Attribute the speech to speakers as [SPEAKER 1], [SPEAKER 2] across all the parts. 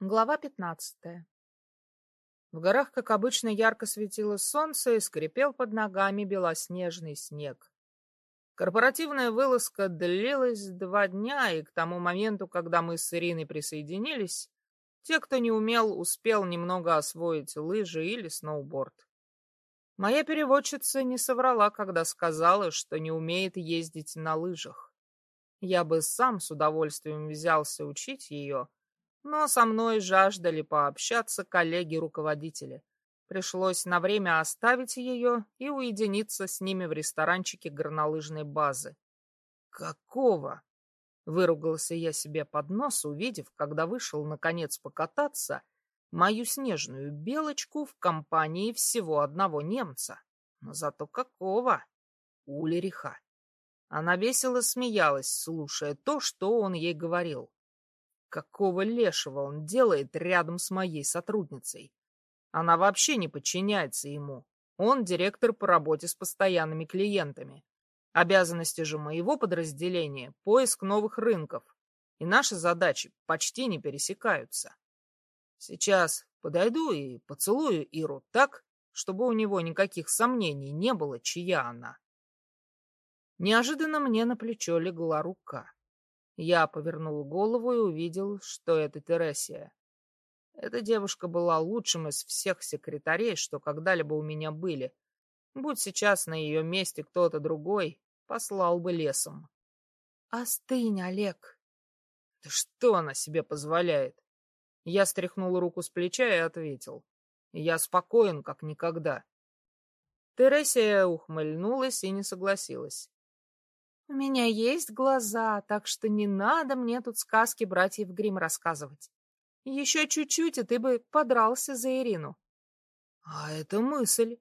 [SPEAKER 1] Глава пятнадцатая В горах, как обычно, ярко светило солнце и скрипел под ногами белоснежный снег. Корпоративная вылазка длилась два дня, и к тому моменту, когда мы с Ириной присоединились, те, кто не умел, успел немного освоить лыжи или сноуборд. Моя переводчица не соврала, когда сказала, что не умеет ездить на лыжах. Я бы сам с удовольствием взялся учить ее, но со мной жаждали пообщаться коллеги-руководители. Пришлось на время оставить ее и уединиться с ними в ресторанчике горнолыжной базы. «Какого?» — выругался я себе под нос, увидев, когда вышел, наконец, покататься, мою снежную белочку в компании всего одного немца. Но зато какого? Улериха. Она весело смеялась, слушая то, что он ей говорил. Какого лешего он делает рядом с моей сотрудницей? Она вообще не подчиняется ему. Он директор по работе с постоянными клиентами. Обязанности же моего подразделения — поиск новых рынков. И наши задачи почти не пересекаются. Сейчас подойду и поцелую Иру так, чтобы у него никаких сомнений не было, чья она. Неожиданно мне на плечо легла рука. Я повернул голову и увидел, что это Тересия. Эта девушка была лучшим из всех секретарей, что когда-либо у меня были. Будь сейчас на ее месте кто-то другой, послал бы лесом. — Остынь, Олег. — Да что она себе позволяет? Я стряхнул руку с плеча и ответил. Я спокоен, как никогда. Тересия ухмыльнулась и не согласилась. У меня есть глаза, так что не надо мне тут сказки братьев Грим рассказывать. Еще чуть-чуть, и ты бы подрался за Ирину. А это мысль.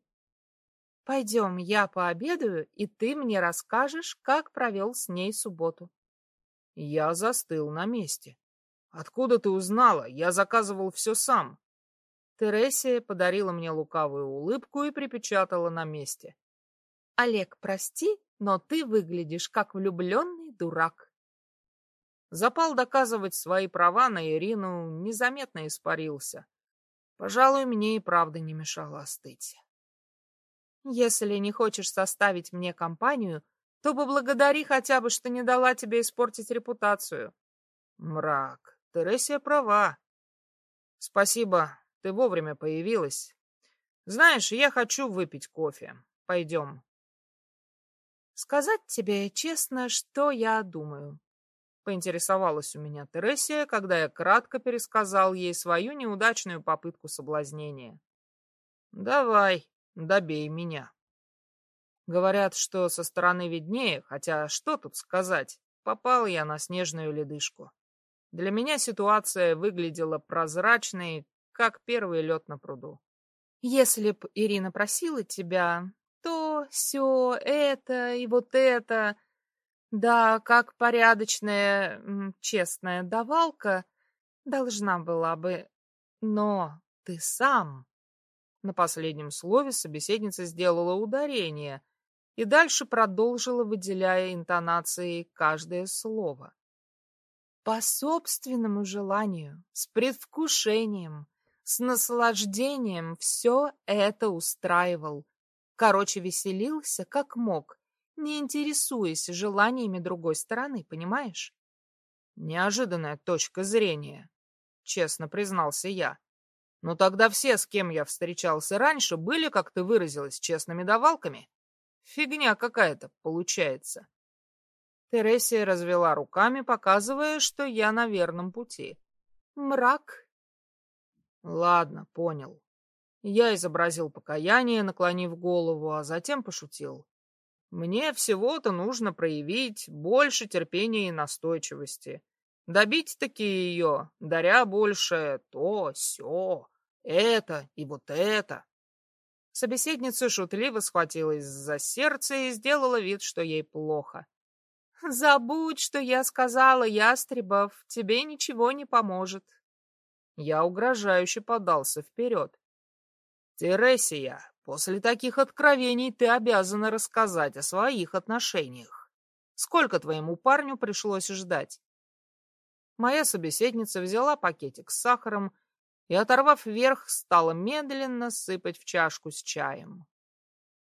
[SPEAKER 1] Пойдем, я пообедаю, и ты мне расскажешь, как провел с ней субботу. Я застыл на месте. Откуда ты узнала? Я заказывал все сам. Тересия подарила мне лукавую улыбку и припечатала на месте. Олег, прости, но ты выглядишь как влюбленный дурак. Запал доказывать свои права на Ирину незаметно испарился. Пожалуй, мне и правда не мешало остыть. Если не хочешь составить мне компанию, то поблагодари хотя бы, что не дала тебе испортить репутацию. Мрак, Тересия права. Спасибо, ты вовремя появилась. Знаешь, я хочу выпить кофе. Пойдем. Сказать тебе честно, что я думаю. Поинтересовалась у меня Тересия, когда я кратко пересказал ей свою неудачную попытку соблазнения. Давай, добей меня. Говорят, что со стороны виднее, хотя что тут сказать, попал я на снежную ледышку. Для меня ситуация выглядела прозрачной, как первый лед на пруду. Если б Ирина просила тебя, все, это и вот это. Да, как порядочная, честная давалка должна была бы. Но ты сам. На последнем слове собеседница сделала ударение и дальше продолжила, выделяя интонацией каждое слово. По собственному желанию, с предвкушением, с наслаждением все это устраивал Короче, веселился как мог, не интересуясь желаниями другой стороны, понимаешь? Неожиданная точка зрения, честно признался я. Но тогда все, с кем я встречался раньше, были, как ты выразилась, честными давалками. Фигня какая-то получается. Тересия развела руками, показывая, что я на верном пути. Мрак. Ладно, понял. Я изобразил покаяние, наклонив голову, а затем пошутил. Мне всего-то нужно проявить больше терпения и настойчивости. Добить-таки ее, даря больше то, сё, это и вот это. Собеседница шутливо схватилась за сердце и сделала вид, что ей плохо. «Забудь, что я сказала, Ястребов, тебе ничего не поможет». Я угрожающе подался вперед. Тересия, после таких откровений ты обязана рассказать о своих отношениях. Сколько твоему парню пришлось ждать? Моя собеседница взяла пакетик с сахаром и, оторвав вверх, стала медленно сыпать в чашку с чаем.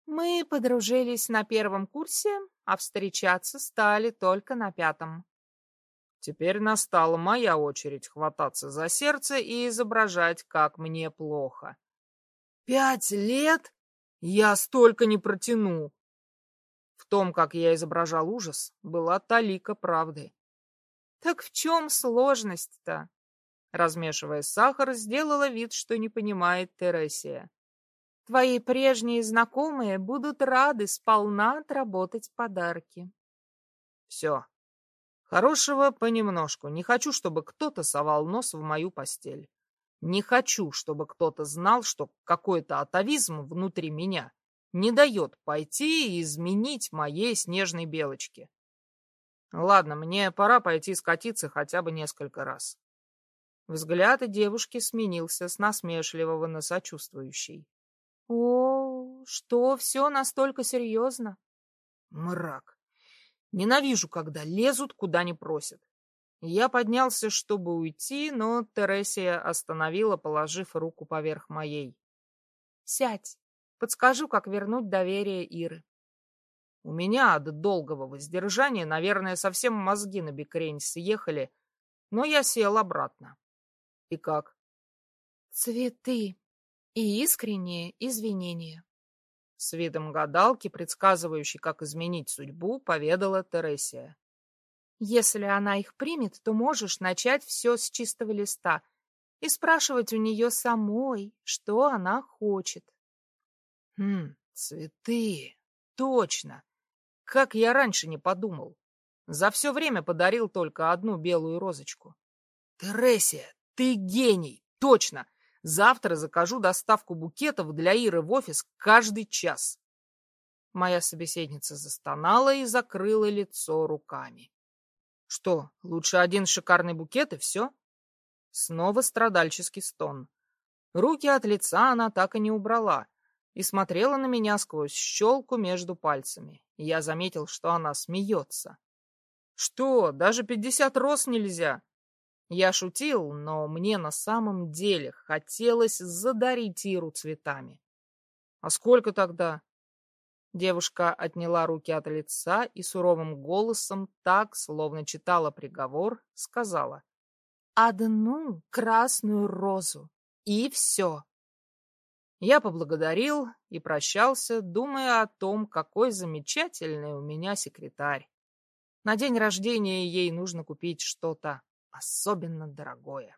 [SPEAKER 1] Мы подружились на первом курсе, а встречаться стали только на пятом.
[SPEAKER 2] Теперь настала моя очередь хвататься за сердце и изображать, как мне плохо. Пять лет? Я столько не протяну. В том, как я изображал ужас, была талика правды.
[SPEAKER 1] Так в чем сложность-то? Размешивая сахар, сделала вид, что не понимает Тересия. Твои прежние знакомые будут рады сполна отработать подарки.
[SPEAKER 2] Все, Хорошего понемножку. Не хочу, чтобы кто-то совал нос в мою постель. Не хочу, чтобы кто-то знал, что какой-то атовизм внутри меня не дает пойти и изменить моей снежной белочке. Ладно, мне пора пойти скатиться хотя бы несколько раз. Взгляд девушки сменился с насмешливого на сочувствующий.
[SPEAKER 1] О, что все настолько серьезно?
[SPEAKER 2] Мрак. Ненавижу, когда лезут, куда не просят. Я поднялся, чтобы уйти, но Тересия остановила, положив руку поверх моей.
[SPEAKER 1] «Сядь, подскажу, как вернуть доверие Иры».
[SPEAKER 2] У меня от долгого воздержания, наверное, совсем мозги на бекрень съехали, но я сел обратно. И как?
[SPEAKER 1] Цветы и искренние извинения.
[SPEAKER 2] С видом гадалки, предсказывающей, как изменить судьбу, поведала Тересия.
[SPEAKER 1] Если она их примет, то можешь начать все с чистого листа и спрашивать у нее самой, что она хочет.
[SPEAKER 2] Хм, цветы. Точно. Как я раньше не подумал. За все время подарил только одну белую розочку. Тересия, ты гений. Точно. Завтра закажу доставку букетов для Иры в офис каждый час. Моя собеседница застонала и закрыла лицо руками. Что, лучше один шикарный букет и все? Снова страдальческий стон. Руки от лица она так и не убрала и смотрела на меня сквозь щелку между пальцами. Я заметил, что она смеется. Что, даже пятьдесят роз нельзя? Я шутил, но мне на самом деле хотелось задарить Иру цветами. А сколько тогда? Девушка отняла руки от лица и суровым голосом, так, словно читала приговор, сказала.
[SPEAKER 1] «Одну красную розу. И все».
[SPEAKER 2] Я поблагодарил и прощался, думая о том, какой замечательный у меня секретарь. На день рождения ей нужно купить что-то особенно дорогое.